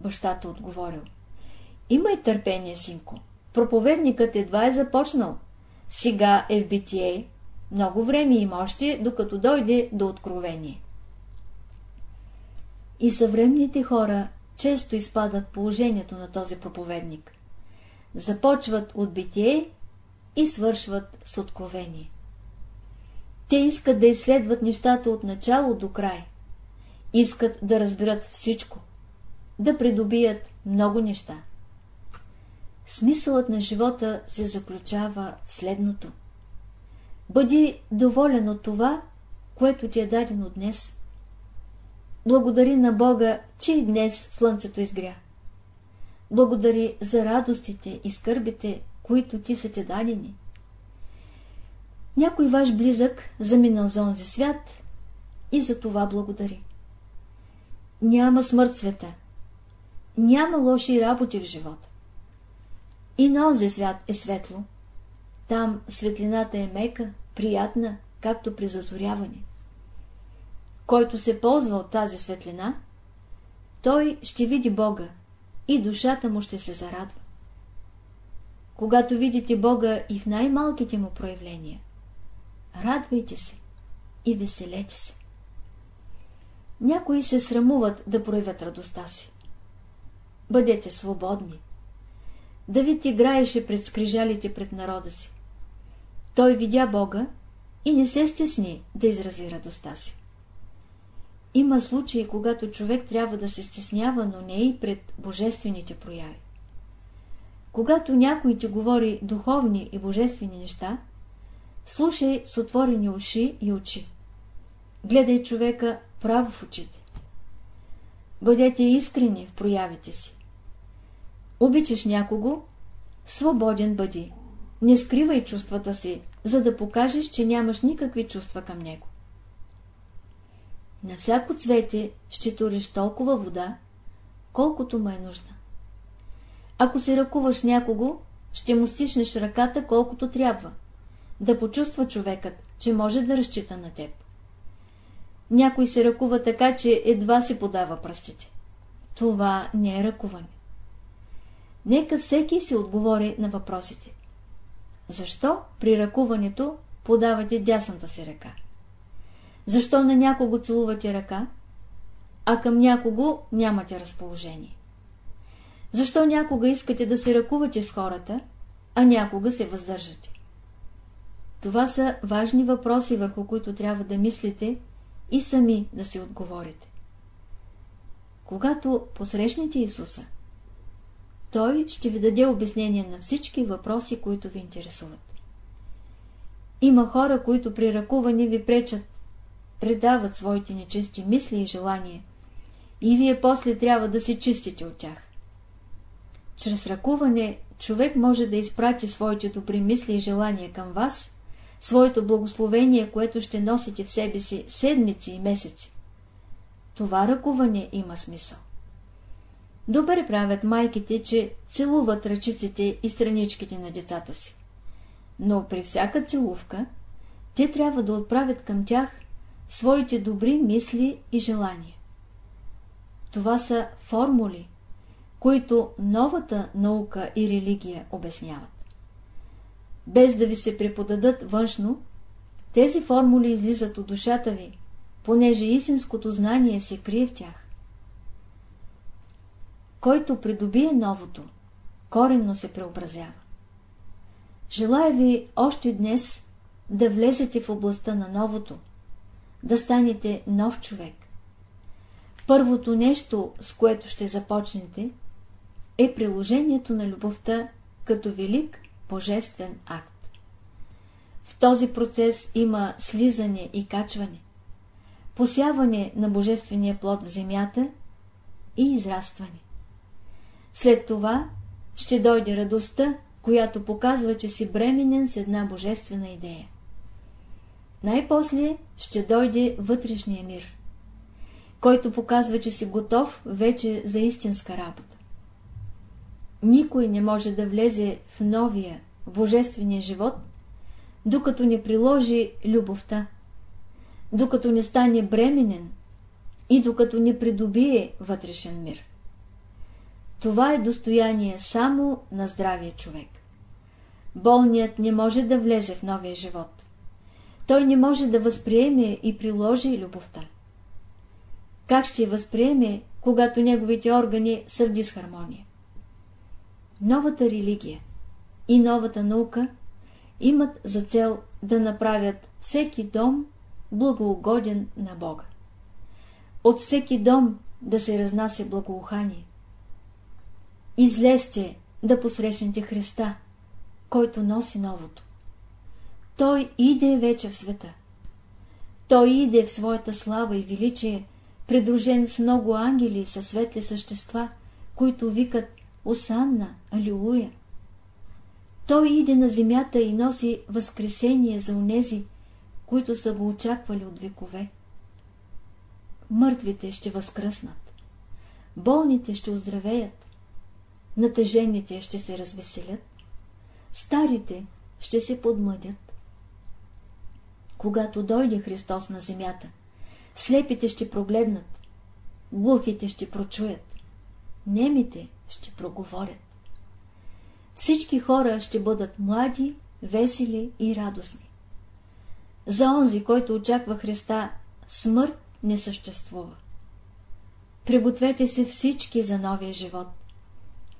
Бащата отговорил. Имай търпение, синко. Проповедникът едва е започнал. Сега е в битие. Много време има още, докато дойде до откровение. И съвременните хора често изпадат положението на този проповедник. Започват от битие и свършват с откровение. Те искат да изследват нещата от начало до край. Искат да разберат всичко, да придобият много неща. Смисълът на живота се заключава в следното. Бъди доволен от това, което ти е дадено днес. Благодари на Бога, че и днес слънцето изгря. Благодари за радостите и скърбите, които ти са ти дадени. Някой ваш близък заминал за онзи свят и за това благодари. Няма смърт света. Няма лоши работи в живота. И на онзи свят е светло. Там светлината е мека, приятна, както при зазоряване. Който се ползва от тази светлина, той ще види Бога и душата му ще се зарадва. Когато видите Бога и в най-малките му проявления, радвайте се и веселете се. Някои се срамуват да проявят радостта си. Бъдете свободни. Давид играеше пред скрижалите пред народа си. Той видя Бога и не се стесни да изрази радостта си. Има случаи, когато човек трябва да се стеснява, но не и пред божествените прояви. Когато някой ти говори духовни и божествени неща, слушай с отворени уши и очи. Гледай човека право в очите. Бъдете искрени в проявите си. Обичаш някого, свободен бъди. Не скривай чувствата си, за да покажеш, че нямаш никакви чувства към него. На всяко цвете ще туриш толкова вода, колкото му е нужна. Ако се ръкуваш някого, ще му стиснеш ръката колкото трябва, да почувства човекът, че може да разчита на теб. Някой се ръкува така, че едва се подава пръстите. Това не е ръкуване. Нека всеки си отговори на въпросите. Защо при ръкуването подавате дясната си ръка? Защо на някого целувате ръка, а към някого нямате разположение? Защо някога искате да се ръкувате с хората, а някога се въздържате? Това са важни въпроси, върху които трябва да мислите и сами да си отговорите. Когато посрещнете Исуса, Той ще ви даде обяснение на всички въпроси, които ви интересуват. Има хора, които при ръкуване ви пречат, предават своите нечисти мисли и желания, и вие после трябва да се чистите от тях. Чрез ръкуване човек може да изпрати своите добри мисли и желания към вас, своето благословение, което ще носите в себе си седмици и месеци. Това ръкуване има смисъл. Добре правят майките, че целуват ръчиците и страничките на децата си. Но при всяка целувка, те трябва да отправят към тях своите добри мисли и желания. Това са формули, които новата наука и религия обясняват. Без да ви се преподадат външно, тези формули излизат от душата ви, понеже истинското знание се крие в тях. Който придобие новото, коренно се преобразява. Желая ви още днес да влезете в областта на новото, да станете нов човек. Първото нещо, с което ще започнете, е приложението на любовта като велик божествен акт. В този процес има слизане и качване, посяване на божествения плод в земята и израстване. След това ще дойде радостта която показва, че си бременен с една божествена идея. Най-после ще дойде вътрешния мир, който показва, че си готов вече за истинска работа. Никой не може да влезе в новия, божествения живот, докато не приложи любовта, докато не стане бременен и докато не придобие вътрешен мир. Това е достояние само на здравия човек. Болният не може да влезе в новия живот. Той не може да възприеме и приложи любовта. Как ще възприеме, когато неговите органи са в дисхармония? Новата религия и новата наука имат за цел да направят всеки дом благоугоден на Бога. От всеки дом да се разнася благоухание. Излезте да посрещнете Христа, който носи новото. Той иде вече в света. Той иде в своята слава и величие, придружен с много ангели и със светли същества, които викат Осанна, Алилуя. Той иде на земята и носи възкресение за онези, които са го очаквали от векове. Мъртвите ще възкръснат, болните ще оздравеят, натъжените ще се развеселят, старите ще се подмладят. Когато дойде Христос на земята, слепите ще прогледнат, глухите ще прочуят, немите ще проговорят. Всички хора ще бъдат млади, весели и радостни. За онзи, който очаква Христа, смърт не съществува. Пригответе се всички за новия живот,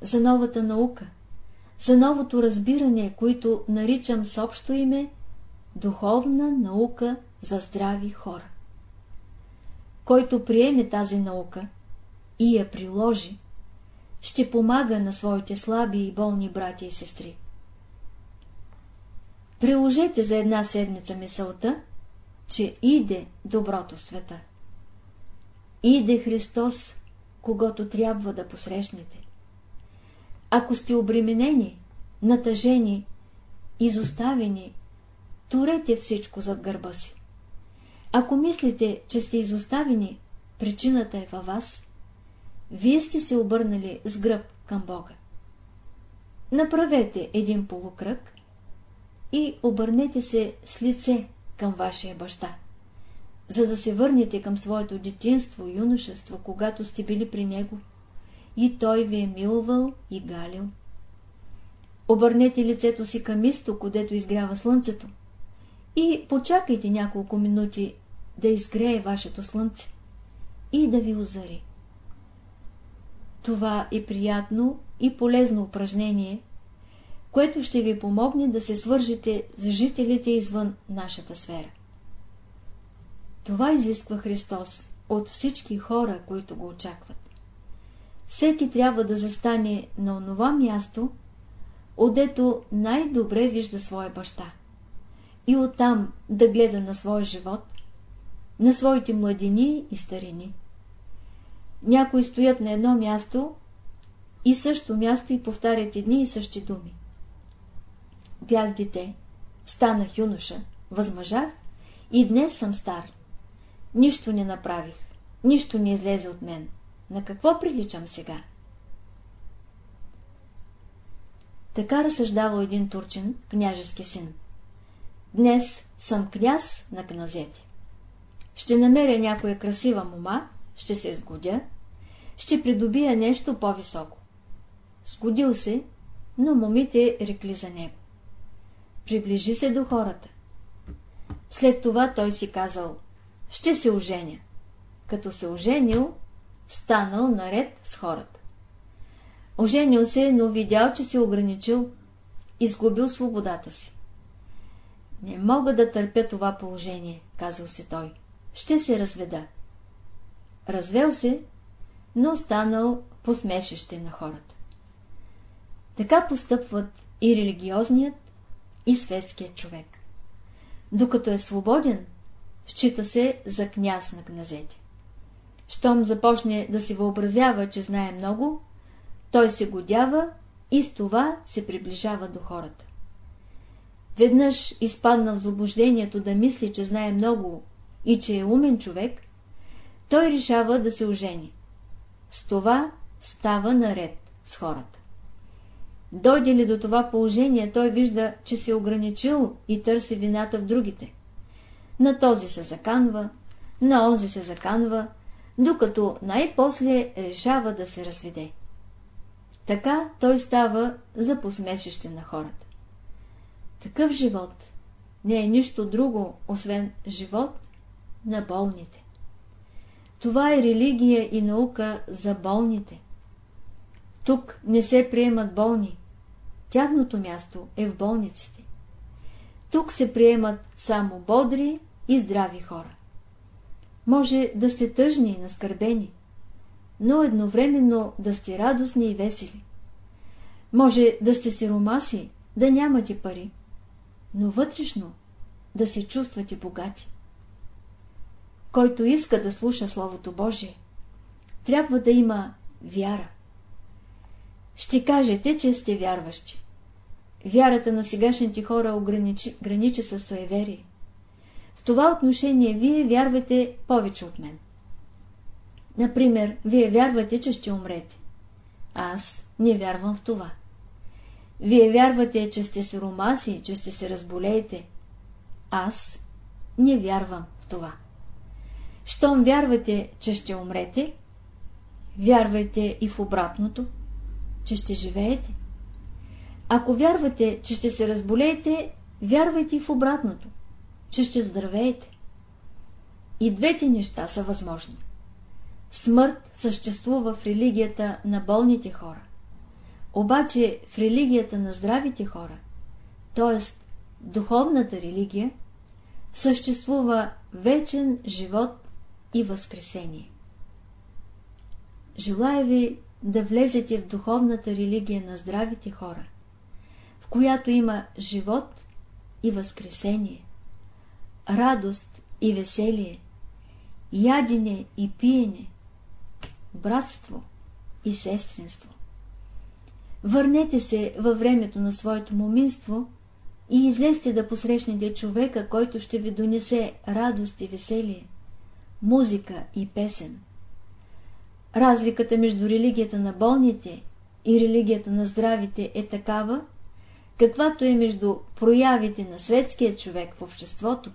за новата наука, за новото разбиране, които наричам с общо име духовна наука за здрави хора. Който приеме тази наука и я приложи, ще помага на своите слаби и болни братя и сестри. Приложете за една седмица мисълта, че иде доброто в света. Иде Христос, когато трябва да посрещнете. Ако сте обременени, натъжени, изоставени, турете всичко зад гърба си. Ако мислите, че сте изоставени, причината е във вас, вие сте се обърнали с гръб към Бога. Направете един полукръг и обърнете се с лице към вашия баща, за да се върнете към своето детинство и юношество, когато сте били при него и той ви е милвал и галил. Обърнете лицето си към изток, където изгрява слънцето и почакайте няколко минути да изгрее вашето слънце и да ви озари. Това е приятно и полезно упражнение, което ще ви помогне да се свържете с жителите извън нашата сфера. Това изисква Христос от всички хора, които го очакват. Всеки трябва да застане на онова място, отдето най-добре вижда своя баща и оттам да гледа на своя живот, на своите младини и старини. Някои стоят на едно място и също място и повтарят едни и същи думи. Бях дете, станах юноша, възмъжах и днес съм стар. Нищо не направих, нищо не излезе от мен. На какво приличам сега? Така разсъждавал един турчин, княжески син. Днес съм княз на князете. Ще намеря някоя красива мома, ще се сгодя, ще придобия нещо по-високо. Сгодил се, но момите рекли за него. Приближи се до хората. След това той си казал, ще се оженя. Като се оженил, станал наред с хората. Оженил се, но видял, че се ограничил, изгубил свободата си. Не мога да търпя това положение, казал си той. Ще се разведа. Развел се, но останал посмешеще на хората. Така постъпват и религиозният, и светският човек. Докато е свободен, счита се за княз на князете. Щом започне да си въобразява, че знае много, той се годява и с това се приближава до хората. Веднъж изпадна в заблуждението да мисли, че знае много и че е умен човек, той решава да се ожени. С това става наред с хората. Дойде ли до това положение, той вижда, че се е ограничил и търси вината в другите. На този се заканва, на онзи се заканва, докато най-после решава да се разведе. Така той става за посмешище на хората. Такъв живот не е нищо друго, освен живот на болните. Това е религия и наука за болните. Тук не се приемат болни. Тяхното място е в болниците. Тук се приемат само бодри и здрави хора. Може да сте тъжни и наскърбени, но едновременно да сте радостни и весели. Може да сте сиромаси, да нямате пари, но вътрешно да се чувствате богати. Който иска да слуша Словото Божие, трябва да има вяра. Ще кажете, че сте вярващи. Вярата на сегашните хора ограничи, граничи с суеверие. В това отношение вие вярвате повече от мен. Например, вие вярвате, че ще умрете. Аз не вярвам в това. Вие вярвате, че сте сиромаси, че ще се разболеете. Аз не вярвам в това. Щом вярвате, че ще умрете, вярвайте и в обратното, че ще живеете. Ако вярвате, че ще се разболеете, вярвайте и в обратното, че ще здравеете. И двете неща са възможни. Смърт съществува в религията на болните хора. Обаче в религията на здравите хора, т.е. духовната религия, съществува вечен живот и възкресение. Желая ви да влезете в духовната религия на здравите хора, в която има живот и възкресение, радост и веселие, ядене и пиене, братство и сестринство. Върнете се във времето на своето моминство и излезте да посрещнете човека, който ще ви донесе радост и веселие, музика и песен. Разликата между религията на болните и религията на здравите е такава, каквато е между проявите на светския човек в обществото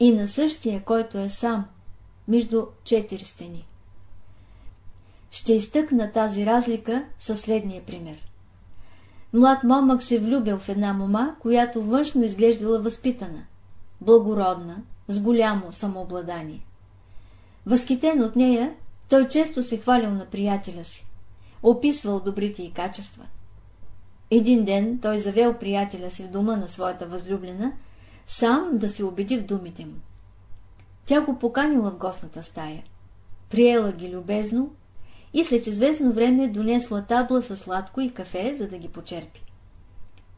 и на същия, който е сам, между четири стени. Ще изтъкна тази разлика със следния пример. Млад момък се влюбил в една мома, която външно изглеждала възпитана, благородна, с голямо самообладание. Възхитен от нея, той често се хвалил на приятеля си, описвал добрите й качества. Един ден той завел приятеля си в дома на своята възлюблена, сам да се убеди в думите му. Тя го поканила в гостната стая, приела ги любезно и след известно време донесла табла със сладко и кафе, за да ги почерпи.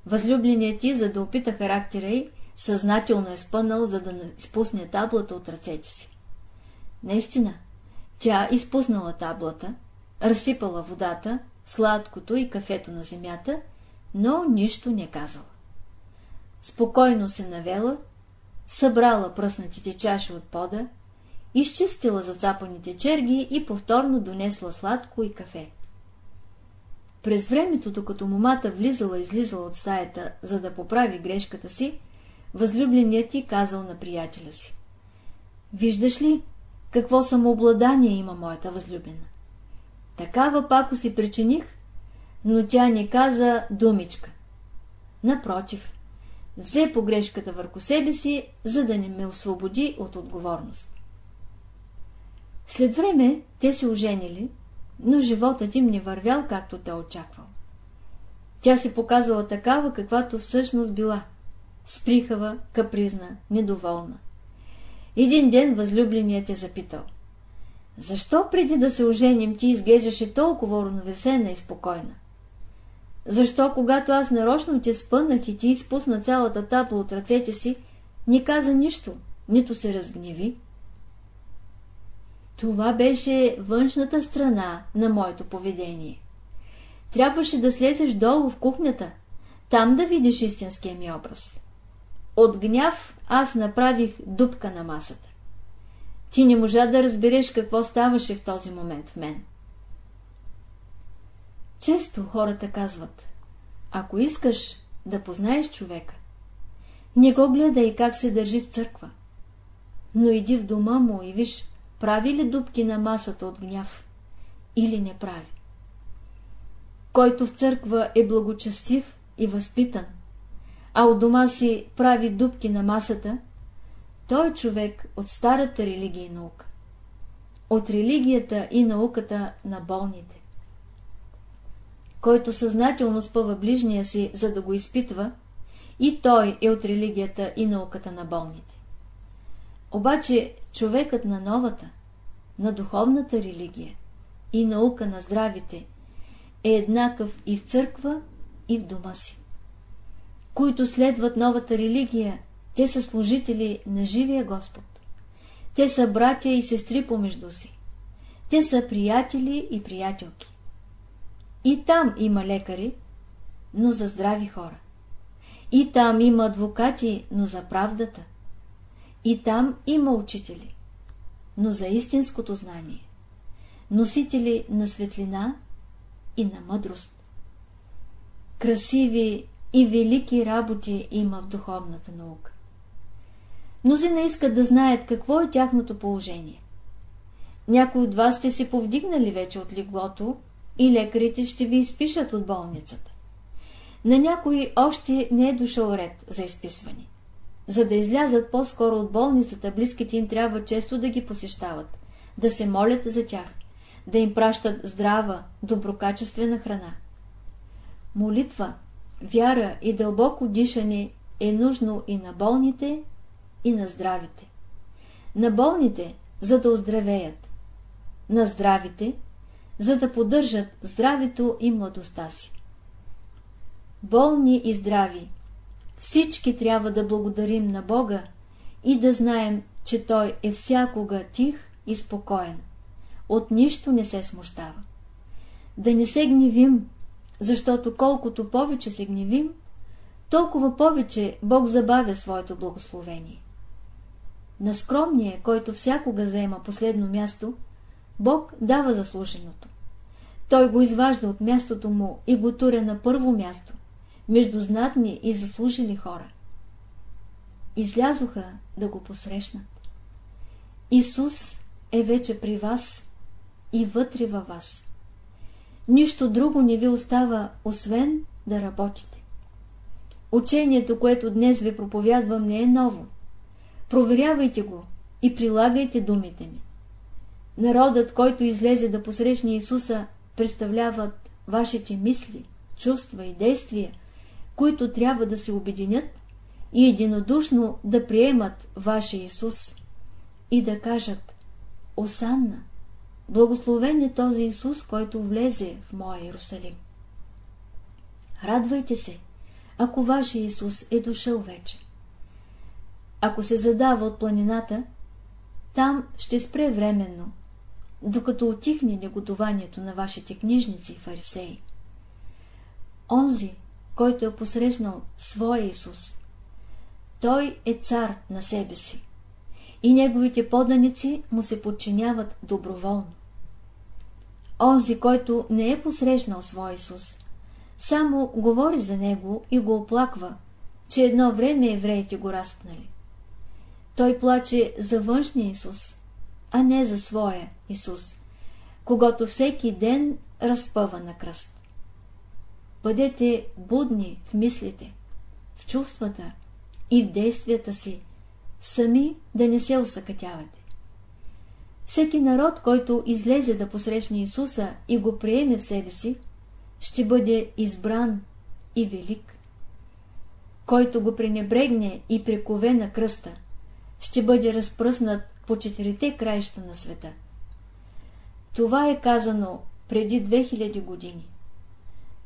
Възлюбленият ти, за да опита характера й, съзнателно е спънал, за да изпусне таблата от ръцете си. Наистина, тя изпуснала таблата, разсипала водата, сладкото и кафето на земята, но нищо не казала. Спокойно се навела, събрала пръснатите чаши от пода, изчистила зацапаните черги и повторно донесла сладко и кафе. През времето, докато момата влизала и излизала от стаята, за да поправи грешката си, възлюбленият ти казал на приятеля си. Виждаш ли, какво самообладание има моята възлюбена? Такава пако си причиних, но тя не каза думичка. Напротив, взе погрешката върху себе си, за да не ме освободи от отговорност. След време те се оженили, но животът им не вървял, както те очаквал. Тя се показала такава, каквато всъщност била. Сприхава, капризна, недоволна. Един ден възлюбленият я запитал. Защо преди да се оженим ти изглеждаше толкова уравновесена и спокойна? Защо, когато аз нарочно те спънах и ти изпусна цялата тапла от ръцете си, не каза нищо, нито се разгневи? Това беше външната страна на моето поведение. трябваше да слезеш долу в кухнята, там да видиш истинския ми образ. От гняв аз направих дупка на масата. Ти не можа да разбереш какво ставаше в този момент в мен. Често хората казват, ако искаш да познаеш човека, не го гледай как се държи в църква, но иди в дома му и виж, прави ли дубки на масата от гняв или не прави. Който в църква е благочестив и възпитан, а от дома си прави дубки на масата, той е човек от старата религия и наука. От религията и науката на болните. Който съзнателно спъва ближния си, за да го изпитва, и той е от религията и науката на болните. Обаче човекът на новата, на духовната религия и наука на здравите е еднакъв и в църква, и в дома си. Които следват новата религия, те са служители на живия Господ. Те са братя и сестри помежду си. Те са приятели и приятелки. И там има лекари, но за здрави хора. И там има адвокати, но за правдата. И там има учители, но за истинското знание. Носители на светлина и на мъдрост. Красиви и велики работи има в духовната наука. Мнозина искат да знаят какво е тяхното положение. Някои от вас сте се повдигнали вече от леглото и лекарите ще ви изпишат от болницата. На някои още не е дошъл ред за изписване. За да излязат по-скоро от болницата, близките им трябва често да ги посещават, да се молят за тях, да им пращат здрава, доброкачествена храна. Молитва, вяра и дълбоко дишане е нужно и на болните, и на здравите. На болните, за да оздравеят. На здравите, за да поддържат здравето и младостта си. Болни и здрави, всички трябва да благодарим на Бога и да знаем, че Той е всякога тих и спокоен. От нищо не се смущава. Да не се гневим, защото колкото повече се гневим, толкова повече Бог забавя своето благословение. На скромния, който всякога заема последно място, Бог дава заслуженото. Той го изважда от мястото му и го туря на първо място, между знатни и заслужили хора. Излязоха да го посрещнат. Исус е вече при вас и вътре във вас. Нищо друго не ви остава, освен да работите. Учението, което днес ви проповядвам, не е ново. Проверявайте го и прилагайте думите ми. Народът, който излезе да посрещне Исуса, представляват вашите мисли, чувства и действия, които трябва да се обединят и единодушно да приемат вашия Исус и да кажат Осанна, благословен е този Исус, който влезе в моя Иерусалим. Радвайте се, ако вашия Исус е дошъл вече. Ако се задава от планината, там ще спре временно, докато отихне негодованието на вашите книжници и фарисеи. Онзи, който е посрещнал своя Исус. Той е цар на себе си и неговите поданици му се подчиняват доброволно. Онзи, който не е посрещнал своя Исус, само говори за него и го оплаква, че едно време евреите го разпнали. Той плаче за външния Исус, а не за своя Исус, когато всеки ден разпъва на кръст. Бъдете будни в мислите, в чувствата и в действията си, сами да не се усъкътявате. Всеки народ, който излезе да посрещне Исуса и го приеме в себе си, ще бъде избран и велик. Който го пренебрегне и прекове на кръста, ще бъде разпръснат по четирите краища на света. Това е казано преди 2000 години.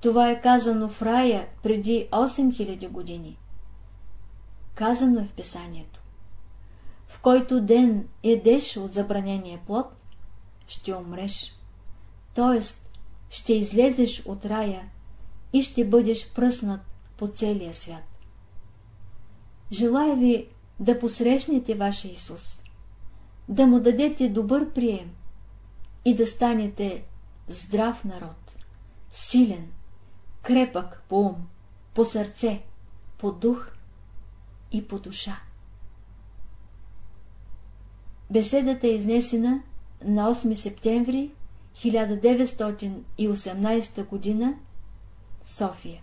Това е казано в рая преди 8000 години. Казано е в писанието. В който ден едеш от забранения плод, ще умреш. Тоест, ще излезеш от рая и ще бъдеш пръснат по целия свят. Желая ви да посрещнете вашия Исус, да му дадете добър прием и да станете здрав народ, силен, крепък по ум, по сърце, по дух и по душа. Беседата е изнесена на 8 септември 1918 г. София